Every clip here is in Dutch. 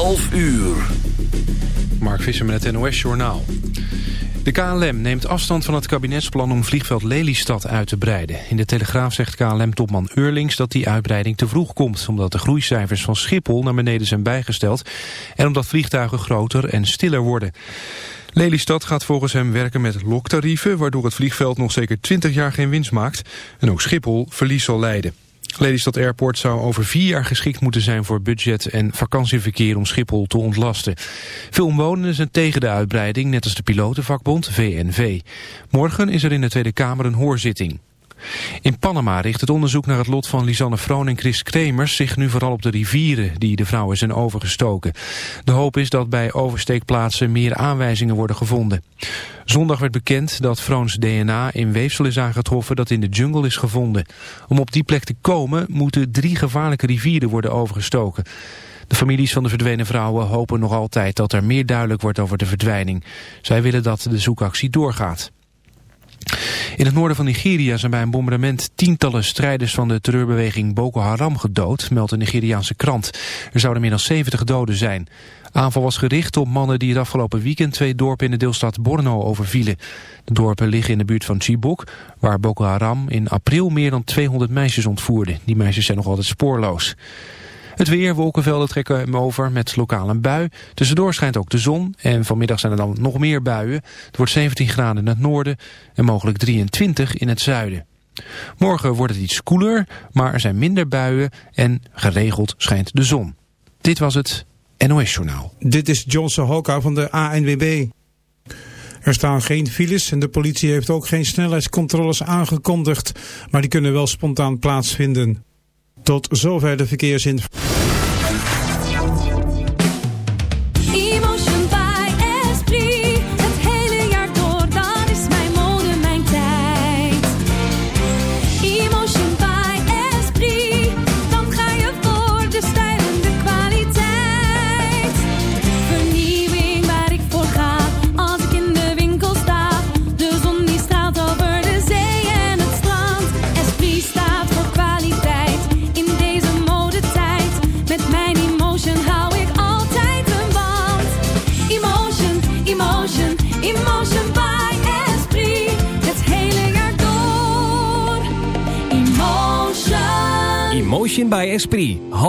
11 uur. Mark Visser met het NOS Journaal. De KLM neemt afstand van het kabinetsplan om vliegveld Lelystad uit te breiden. In de Telegraaf zegt KLM-topman Eurlings dat die uitbreiding te vroeg komt... omdat de groeicijfers van Schiphol naar beneden zijn bijgesteld... en omdat vliegtuigen groter en stiller worden. Lelystad gaat volgens hem werken met loktarieven... waardoor het vliegveld nog zeker 20 jaar geen winst maakt... en ook Schiphol verlies zal leiden. Lelystad Airport zou over vier jaar geschikt moeten zijn voor budget- en vakantieverkeer om Schiphol te ontlasten. Veel omwonenden zijn tegen de uitbreiding, net als de pilotenvakbond VNV. Morgen is er in de Tweede Kamer een hoorzitting. In Panama richt het onderzoek naar het lot van Lisanne Froon en Chris Kremers zich nu vooral op de rivieren die de vrouwen zijn overgestoken. De hoop is dat bij oversteekplaatsen meer aanwijzingen worden gevonden. Zondag werd bekend dat Froons DNA in weefsel is aangetroffen dat in de jungle is gevonden. Om op die plek te komen moeten drie gevaarlijke rivieren worden overgestoken. De families van de verdwenen vrouwen hopen nog altijd dat er meer duidelijk wordt over de verdwijning. Zij willen dat de zoekactie doorgaat. In het noorden van Nigeria zijn bij een bombardement tientallen strijders van de terreurbeweging Boko Haram gedood, meldt een Nigeriaanse krant. Er zouden meer dan 70 doden zijn. Aanval was gericht op mannen die het afgelopen weekend twee dorpen in de deelstaat Borno overvielen. De dorpen liggen in de buurt van Chibok, waar Boko Haram in april meer dan 200 meisjes ontvoerde. Die meisjes zijn nog altijd spoorloos. Het weer, wolkenvelden trekken hem over met lokaal een bui. Tussendoor schijnt ook de zon en vanmiddag zijn er dan nog meer buien. Het wordt 17 graden in het noorden en mogelijk 23 in het zuiden. Morgen wordt het iets koeler, maar er zijn minder buien en geregeld schijnt de zon. Dit was het NOS Journaal. Dit is Johnson Hoka van de ANWB. Er staan geen files en de politie heeft ook geen snelheidscontroles aangekondigd, maar die kunnen wel spontaan plaatsvinden. Tot zover de verkeersinformatie.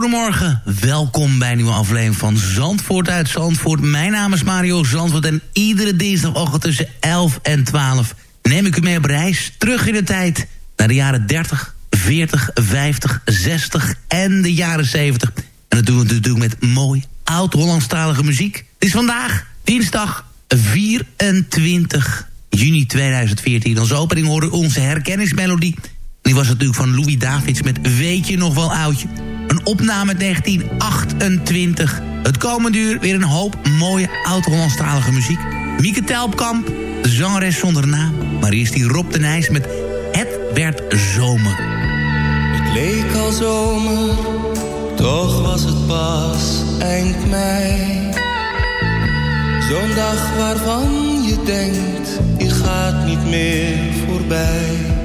Goedemorgen. Welkom bij een nieuwe aflevering van Zandvoort uit Zandvoort. Mijn naam is Mario Zandvoort en iedere dinsdagochtend tussen 11 en 12 neem ik u mee op reis terug in de tijd naar de jaren 30, 40, 50, 60 en de jaren 70. En dat doen we natuurlijk met mooi oud-Hollandstalige muziek. Het is vandaag dinsdag 24 juni 2014. Als opening we onze herkenningsmelodie die was natuurlijk van Louis Davids met Weet je nog wel oudje. Een opname uit 1928. Het komende uur weer een hoop mooie oud-Hollandstalige muziek. Mieke Telpkamp, de zangeres zonder naam. Maar eerst die Rob de Nijs met Het werd zomer. Het leek al zomer, toch was het pas eind mei. Zo'n dag waarvan je denkt, die gaat niet meer voorbij.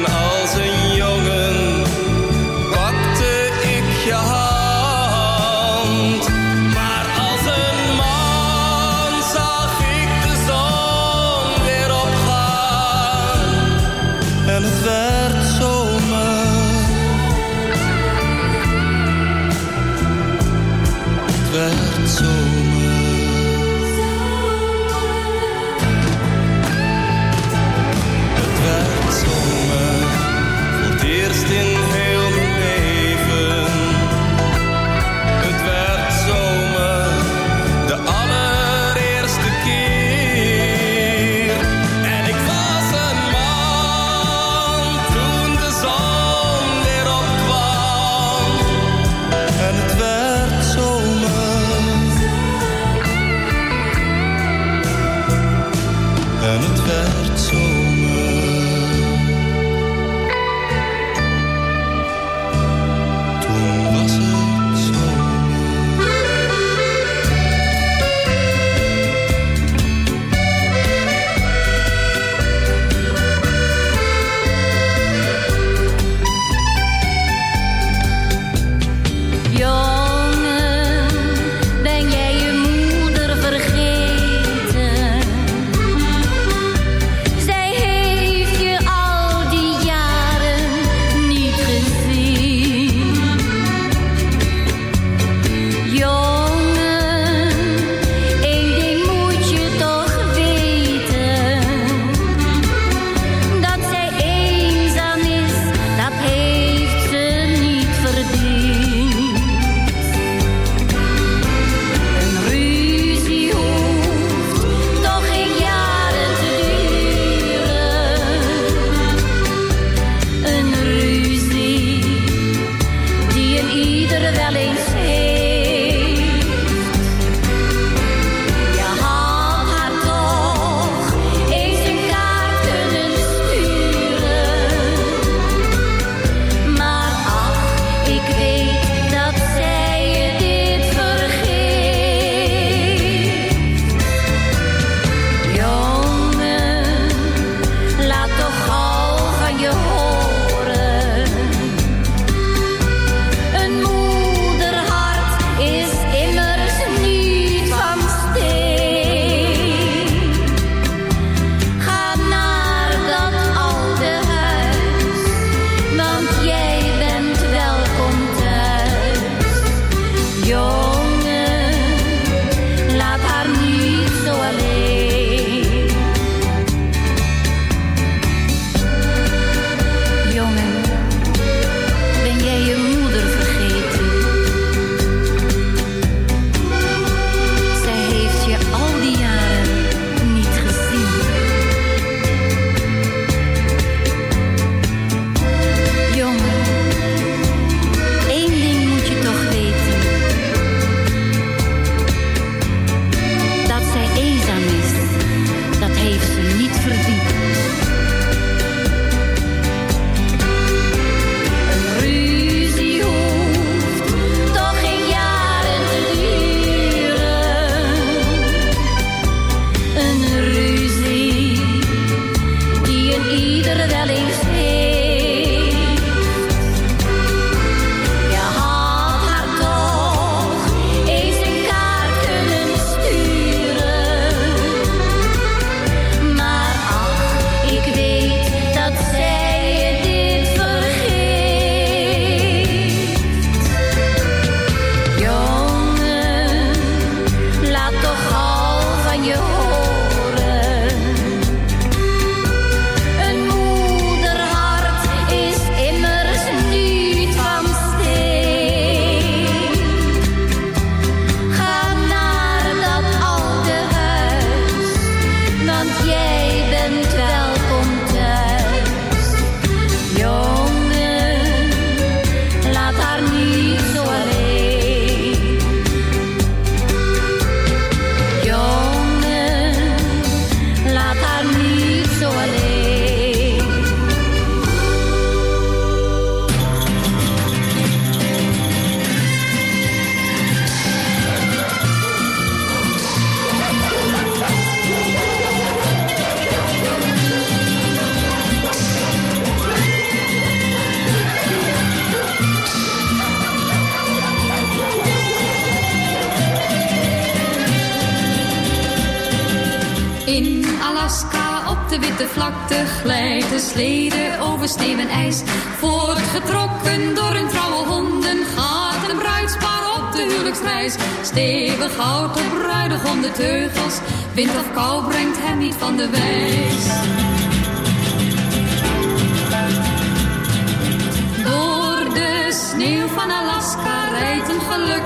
En als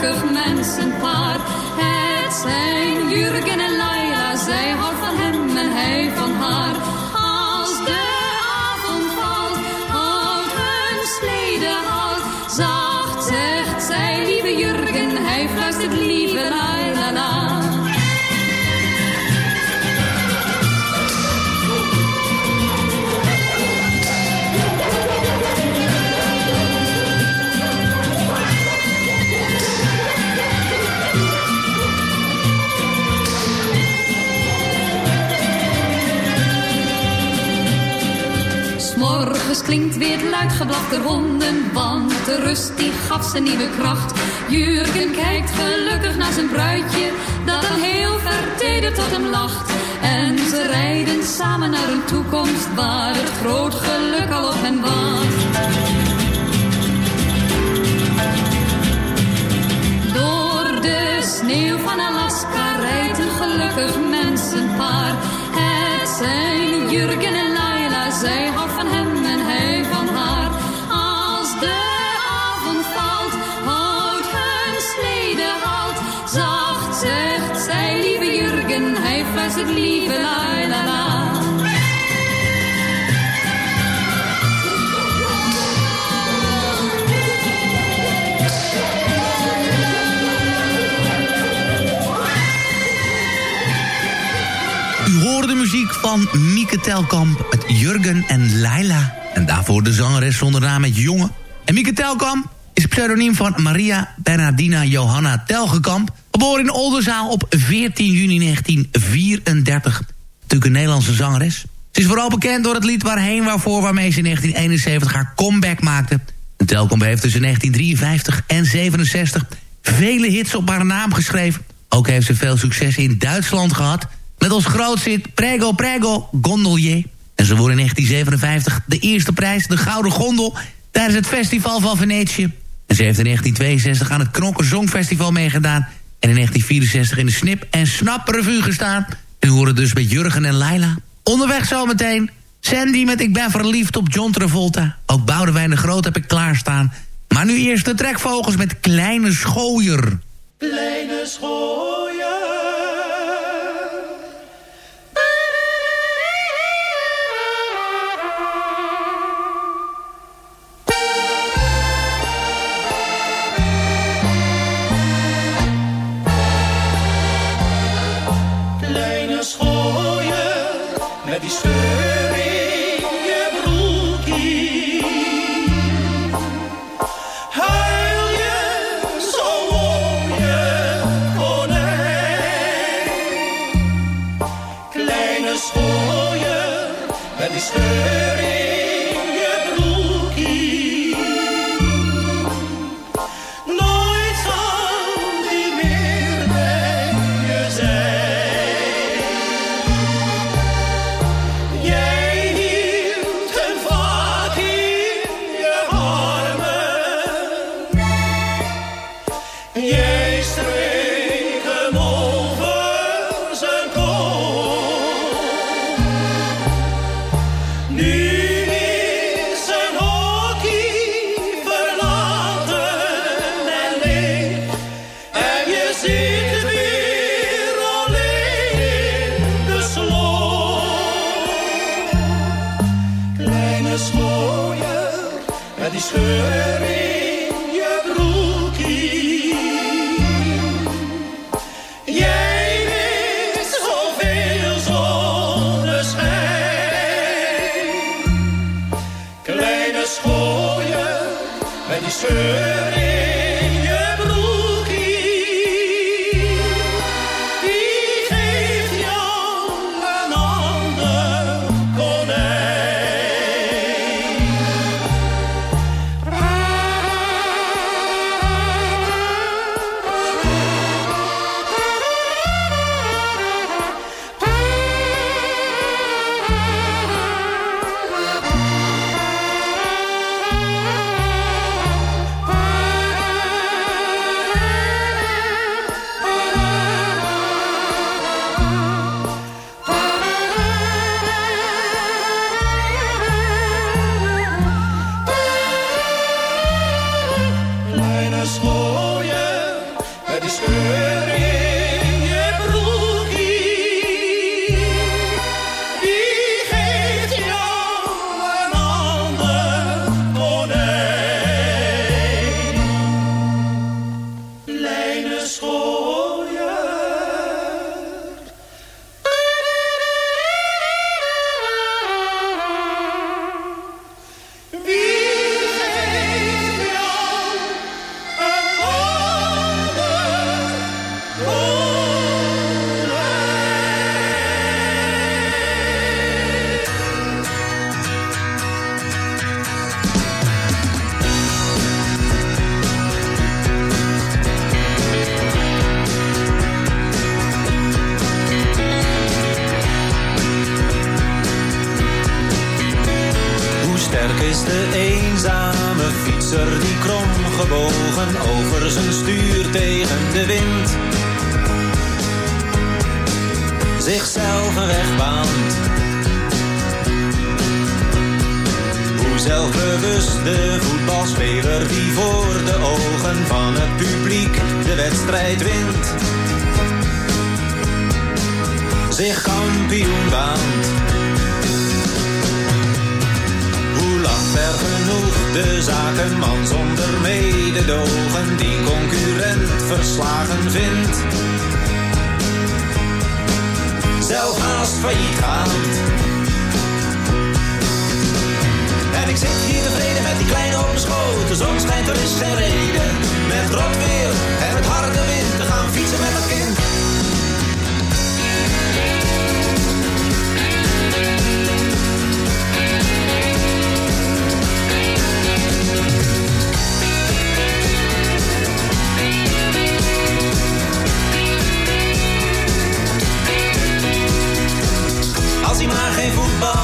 een gelukkig Klinkt weer luid geblaf der honden, want de rust die gaf ze nieuwe kracht. Jurgen kijkt gelukkig naar zijn bruidje, dat dan heel vertederd tot hem lacht. En ze rijden samen naar een toekomst waar het groot geluk al op hen wacht. Door de sneeuw van Alaska rijdt een gelukkig mensenpaar. Het zijn Jurgen en Laila, zij houdt van hem Hij fluistert lieve Laila. La. U de muziek van Mieke Telkamp met Jurgen en Laila. En daarvoor de zangeres zonder naam met Jongen. En Mieke Telkamp is pseudoniem van Maria Bernardina Johanna Telgekamp. Geboren in Oldenzaal op 14 juni 1934. Natuurlijk een Nederlandse zangeres. Ze is vooral bekend door het lied Waarheen Waarvoor... waarmee ze in 1971 haar comeback maakte. En Telkamp heeft tussen 1953 en 67 vele hits op haar naam geschreven. Ook heeft ze veel succes in Duitsland gehad... met als grootste hit Prego Prego Gondolier. En ze won in 1957 de eerste prijs, de Gouden Gondel... tijdens het Festival van Venetië. En ze heeft in 1962 aan het Knokken Songfestival meegedaan... en in 1964 in de Snip en Snap Revue gestaan. En horen dus met Jurgen en Laila. Onderweg zometeen Sandy met Ik ben verliefd op John Travolta. Ook Boudewijn de Groot heb ik klaarstaan. Maar nu eerst de trekvogels met Kleine Schooier. Kleine schooier. Die voor de ogen van het publiek de wedstrijd wint. Zich kampioen baant. Hoe lang ver genoeg de zakenman zonder mededogen die concurrent verslagen vindt zelf haast failliet gaan. Ik zit hier tevreden met die kleine op mijn schoot. De zon schijnt, er is geen reden. Met rot weer en met harde wind te gaan fietsen met een kind. Als hij maar geen voetballer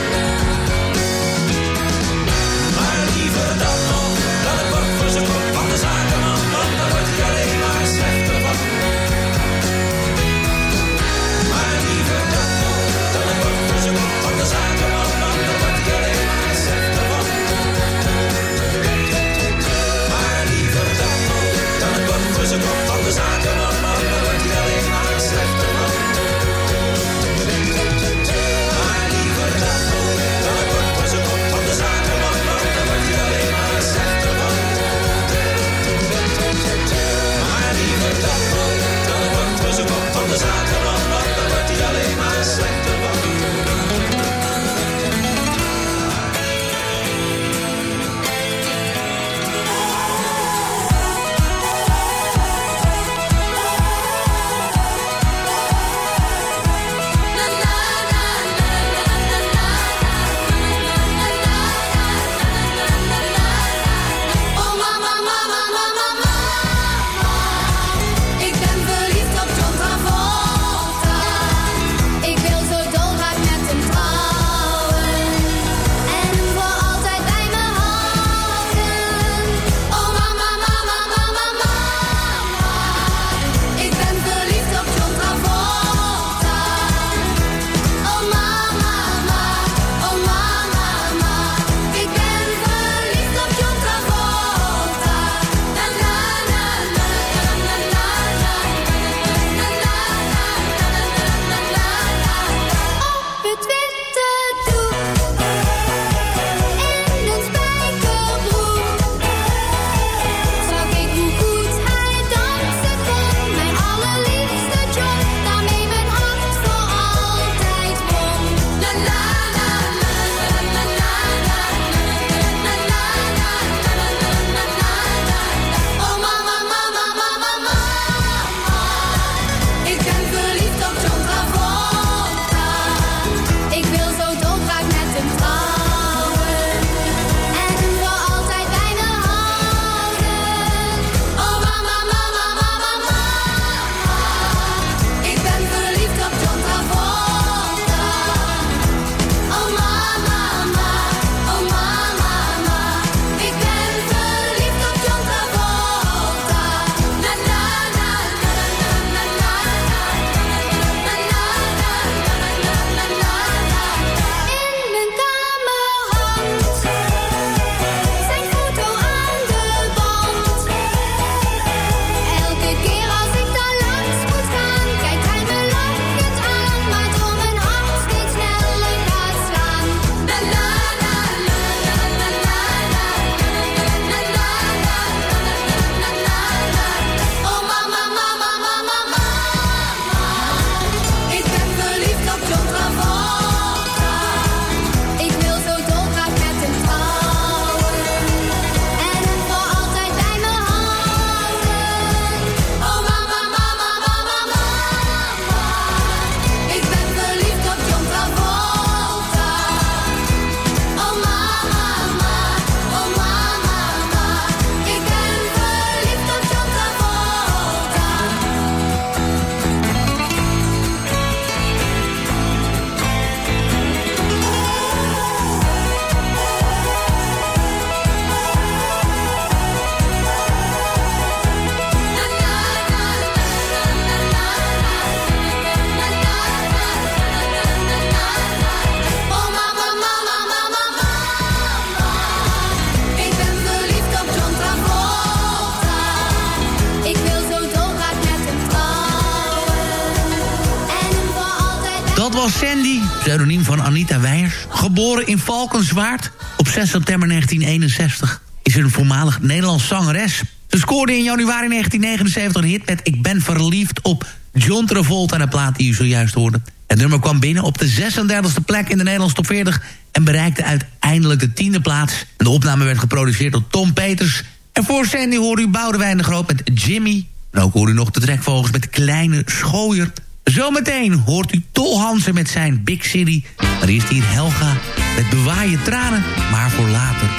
Valkenswaard op 6 september 1961. Is een voormalig Nederlands zangeres. Ze scoorde in januari 1979 een hit met Ik ben verliefd op John Travolta... de plaat die u zojuist hoorde. Het nummer kwam binnen op de 36e plek in de Nederlandse top 40... en bereikte uiteindelijk de tiende plaats. De opname werd geproduceerd door Tom Peters... En voor Sandy hoorde u Boudewijn de Groot met Jimmy. En ook hoor u nog de trekvogels met Kleine Schooier. Zometeen hoort u Tol Hansen met zijn Big City. Maar eerst hier Helga met Bewaar je tranen, maar voor later.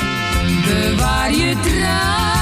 Bewaar je tranen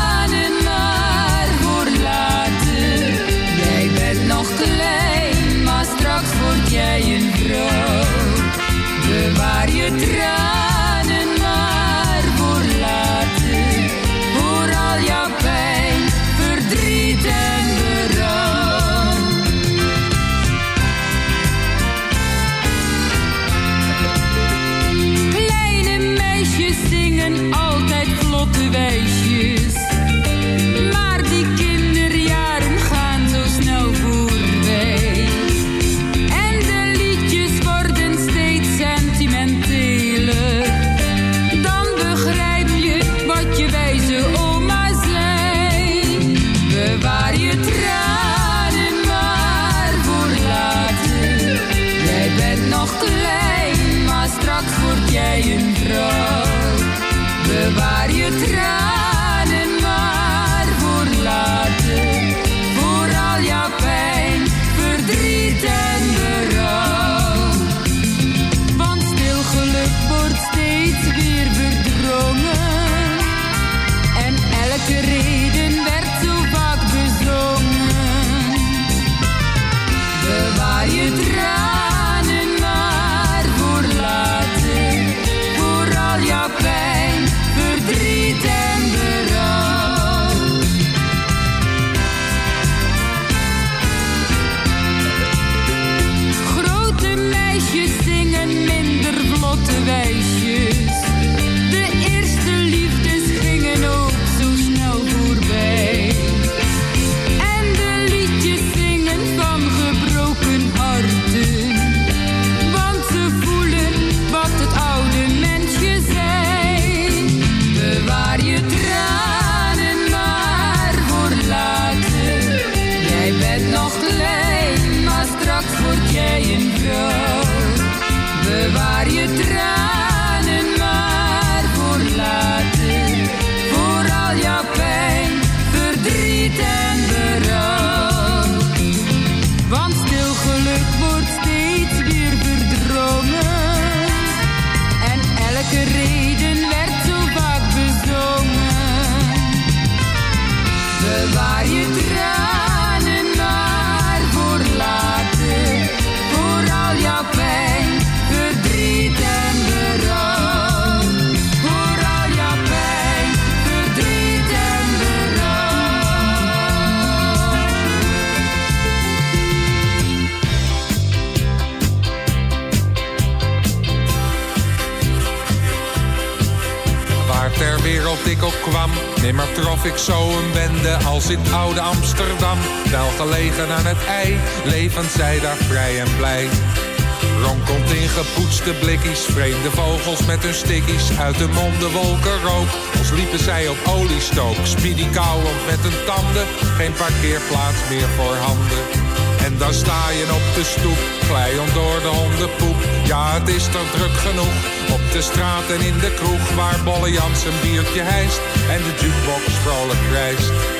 in oude Amsterdam. Wel gelegen aan het ei, levend zij daar vrij en blij. Ronkelt in gepoetste blikkies, vreemde vogels met hun stickies. Uit de monden wolken rook, als liepen zij op oliestook. Speedy kauwend met hun tanden, geen parkeerplaats meer voor handen. En dan sta je op de stoep, glijend door de hondenpoep. Ja, het is toch druk genoeg, op de straat en in de kroeg. Waar Bolle Jans een biertje hijst en de jukebox vrolijk krijst.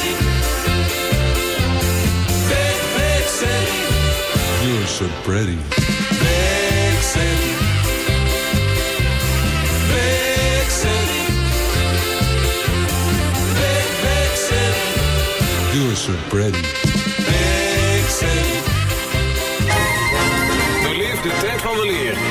You're so pretty. Big, big city. You're pretty. Beleef de tijd van de leer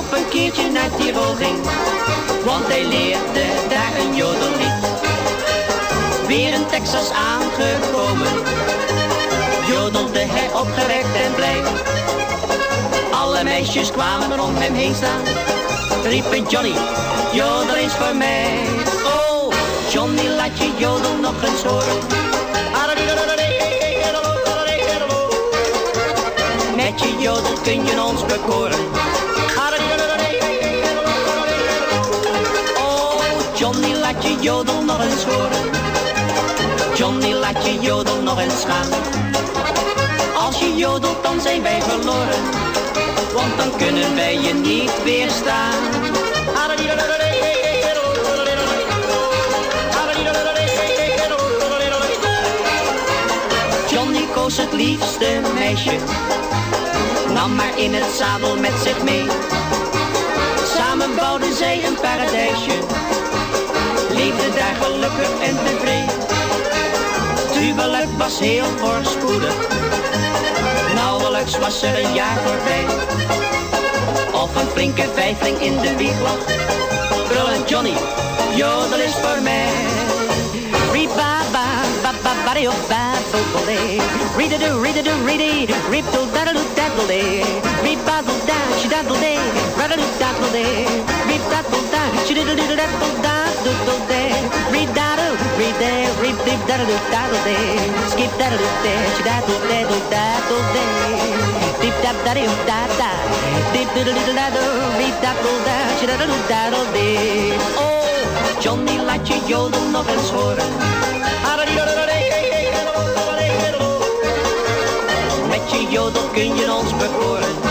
op een keertje naar Tirol ging, want hij leerde daar een jodellied. Weer in Texas aangekomen, jodelde hij opgewekt en blij. Alle meisjes kwamen om hem heen staan, riepen Johnny, jodel eens voor mij. Oh, Johnny laat je jodel nog eens horen. Met je jodel kun je ons bekoren. Jodel nog eens horen. Johnny, laat je jodel nog eens gaan. Als je jodelt, dan zijn wij verloren. Want dan kunnen wij je niet weerstaan. Johnny koos het liefste meisje, nam maar in het zadel met zich mee. Samen bouwden zij een paradijsje, daar gelukkig en. Het huwelijk was heel voorspoedig, nauwelijks was er een jaar voorbij. Of een flinke vijfling in de wieg lag, brullend Johnny, jodel is voor mij. Reba-ba, ba-ba-ba-dee, ba-bo-bo-dee. Read-a-doo, read-a-doo, ready. Rip-do, daddle-doo, daddle-dee. Rip-daddle-da, she-daddle-dee. Raddle-doo, daddle-dee. Rip-daddle-da, daddle-dee. Dip-dap-daddle-da-da. Dip-diddle-diddle-daddle. Rip-daddle-da, she-daddle-doo, daddle-dee. Oh, Johnny, laat je jodel nog eens horen. Met jodel kun je ons bekoren.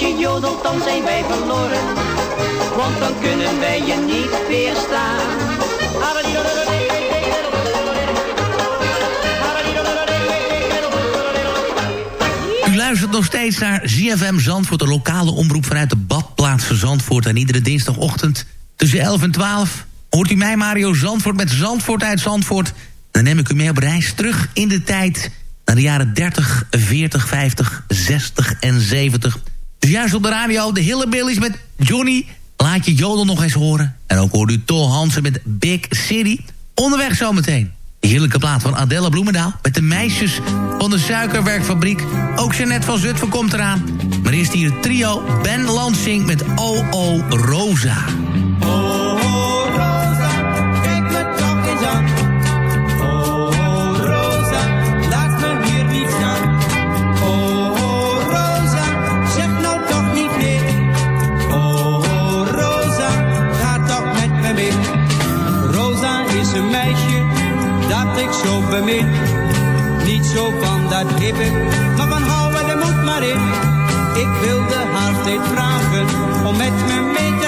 Je jodelt, dan zijn wij verloren. Want dan kunnen wij je niet weerstaan. U luistert nog steeds naar ZFM Zandvoort, de lokale omroep vanuit de badplaats Zandvoort. En iedere dinsdagochtend tussen 11 en 12 hoort u mij, Mario Zandvoort, met Zandvoort uit Zandvoort. Dan neem ik u mee op reis terug in de tijd naar de jaren 30, 40, 50, 60 en 70. Dus juist op de radio, de Hillebillies met Johnny. Laat je Jodel nog eens horen. En ook hoort u Tol Hansen met Big City. Onderweg zometeen. De heerlijke plaat van Adelle Bloemendaal... met de meisjes van de suikerwerkfabriek. Ook Jeanette van Zutphen komt eraan. Maar eerst hier het trio Ben Lansing met O.O. Rosa. Niet zo van dat hippe, maar van houden de moed maar in. Ik wilde haar steeds vragen om met me mee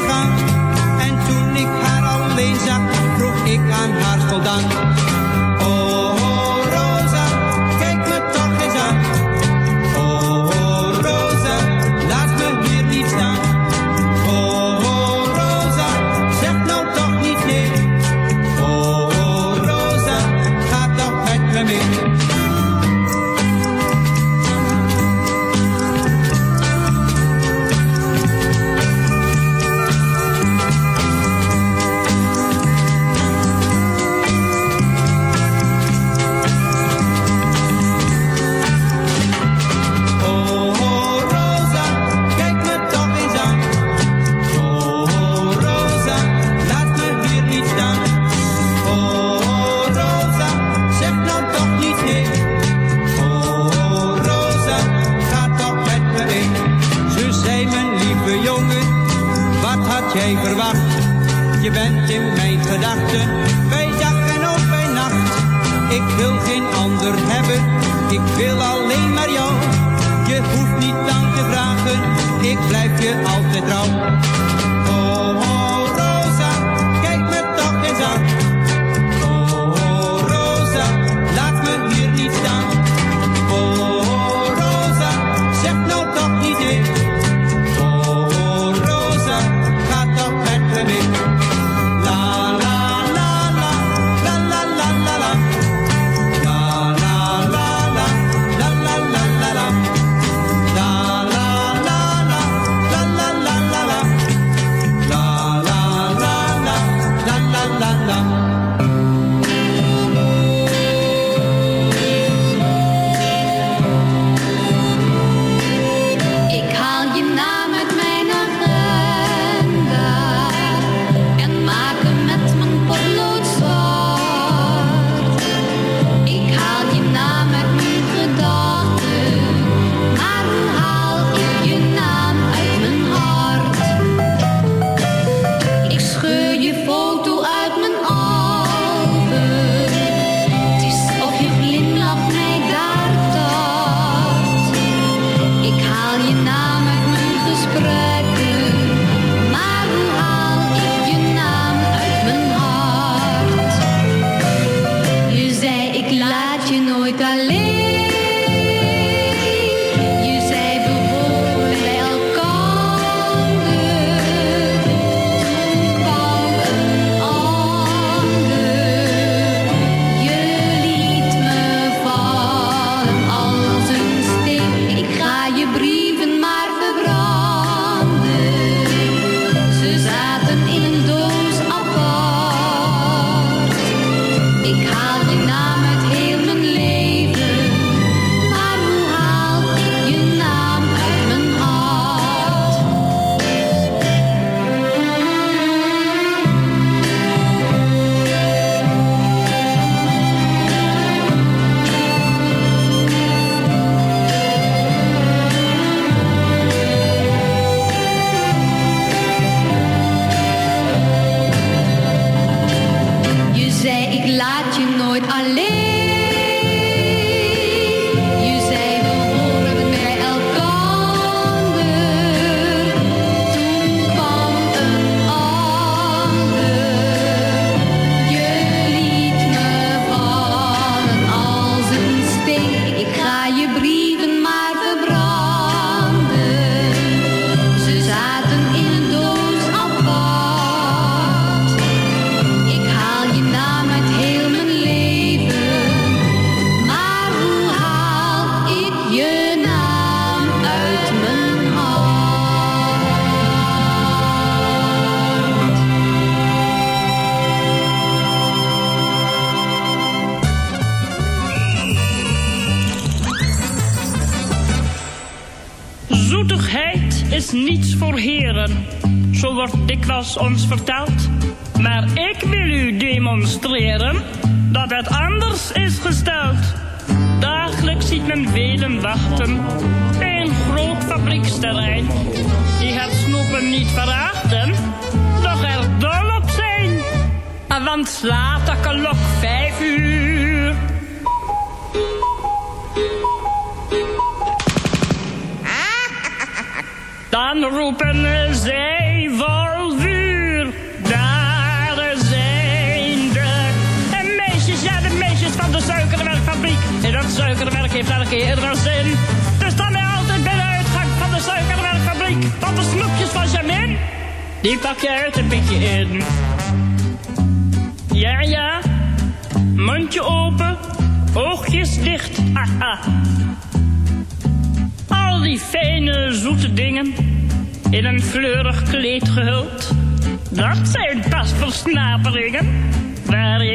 ons verteld.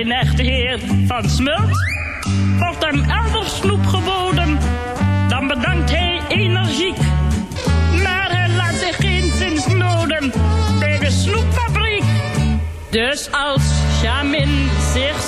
Waarin echte heer van smult. Wordt hem elders snoep geboden, dan bedankt hij energiek. Maar hij laat zich geen zins noden bij de snoepfabriek. Dus als Jamin zich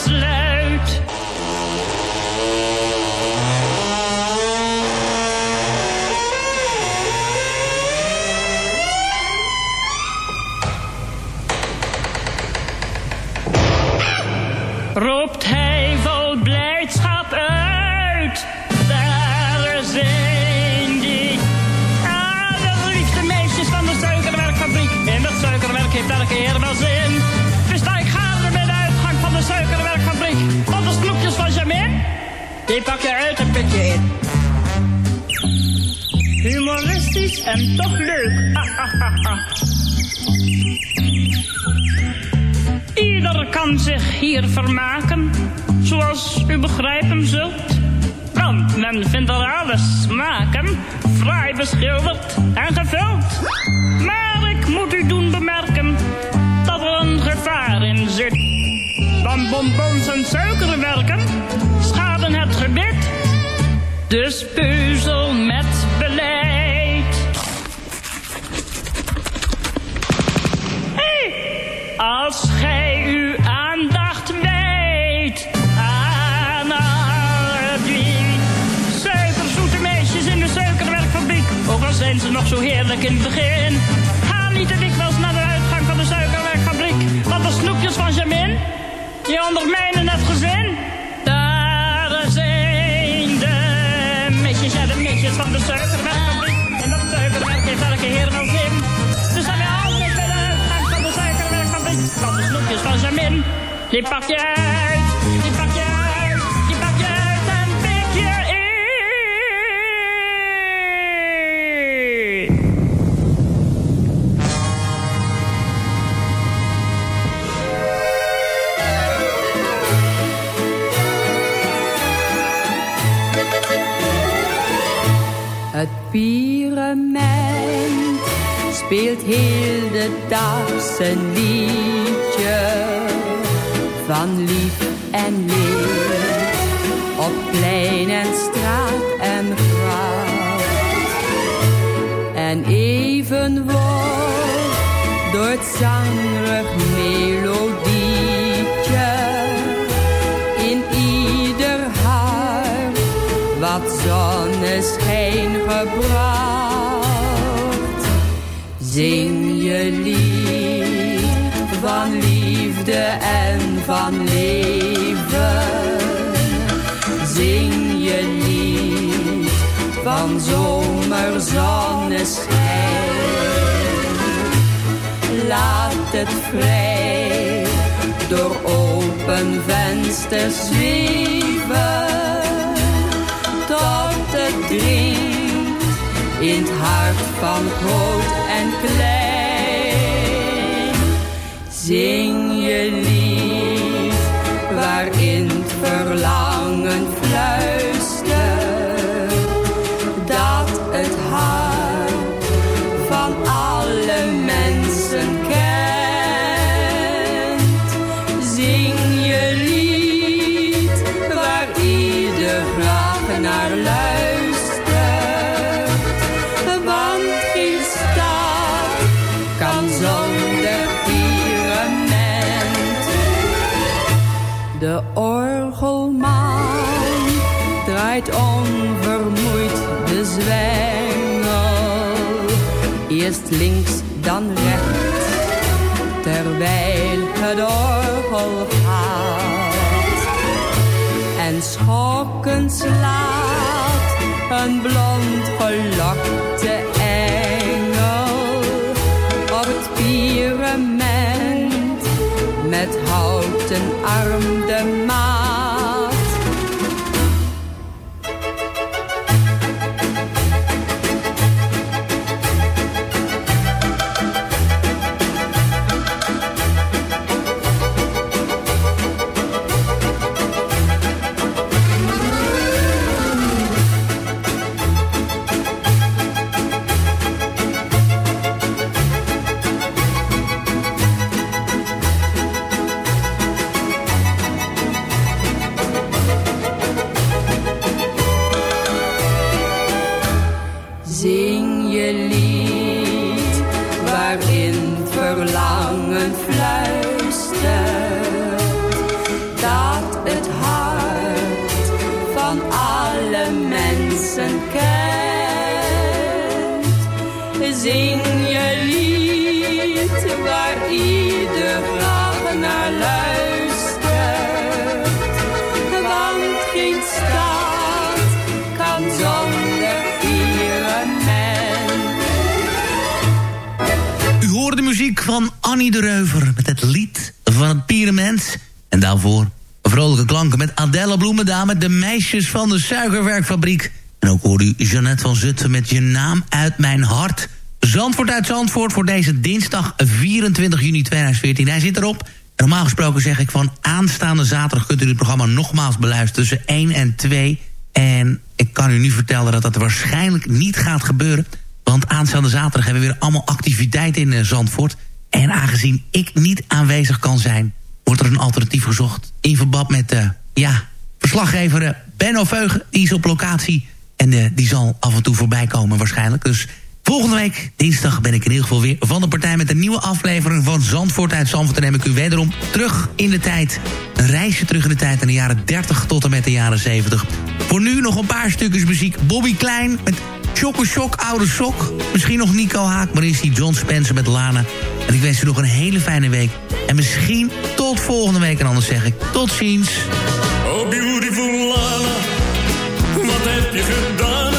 die pak je uit een pitje in. Humoristisch en toch leuk. Ieder kan zich hier vermaken, zoals u begrijpen zult. Want men vindt er alle smaken fraai beschilderd en gevuld. Maar ik moet u doen bemerken dat er een gevaar in zit. Want bonbons en suikerwerken. Dus peuzel met beleid. Hey, als gij uw aandacht wijdt aan alle die suikerzoete meisjes in de suikerwerkfabriek. Ook al zijn ze nog zo heerlijk in het begin. Ga niet te dikwijls naar de uitgang van de suikerwerkfabriek. Want de snoepjes van Jamin, die ondermijnen het gezin. Heer wel zin. Dus dan altijd de uitgang van de suikerwerkfabriek. Want de snoepjes van Jamin, die pak je die pak die pak en pik je in. Speelt heel de dag liedje van lief en leed. Op plein en straat en gracht. En even wordt door het zangrig melodietje in ieder hart wat zonneschijn gebracht. En van leven. Zing je lied van zomerzonneschijn. Laat het vrij door open vensters zweven tot het dringt in het hart van groot en klein. Zing je lied waarin verlangen Links, dan rechts, terwijl het orgel gaat. En schokken slaat een blond gelokte engel op het pirament met houten arm de maat. Van Annie de Reuver met het lied van het Pyramid. En daarvoor vrolijke klanken met Adelle Bloemendame, de meisjes van de suikerwerkfabriek. En ook hoorde u Jeannette van Zutten met Je naam uit mijn hart. Zandvoort uit Zandvoort voor deze dinsdag 24 juni 2014. Hij zit erop. Normaal gesproken zeg ik van aanstaande zaterdag kunt u het programma nogmaals beluisteren tussen 1 en 2. En ik kan u nu vertellen dat dat waarschijnlijk niet gaat gebeuren. Want aanstaande zaterdag hebben we weer allemaal activiteiten in eh, Zandvoort. En aangezien ik niet aanwezig kan zijn... wordt er een alternatief gezocht in verband met... eh ja, verslaggever eh, Benno Veugen, die is op locatie. En eh, die zal af en toe voorbij komen waarschijnlijk. Dus volgende week, dinsdag, ben ik in ieder geval weer van de partij... met een nieuwe aflevering van Zandvoort uit Zandvoort. En neem ik u wederom terug in de tijd. Een reisje terug in de tijd in de jaren 30 tot en met de jaren 70. Voor nu nog een paar stukjes muziek. Bobby Klein met Choco Shock, Oude Sok. Misschien nog Nico Haak, maar is die John Spencer met Lana. En ik wens u nog een hele fijne week. En misschien tot volgende week. En anders zeg ik tot ziens. Oh beautiful Lana, wat heb je gedaan?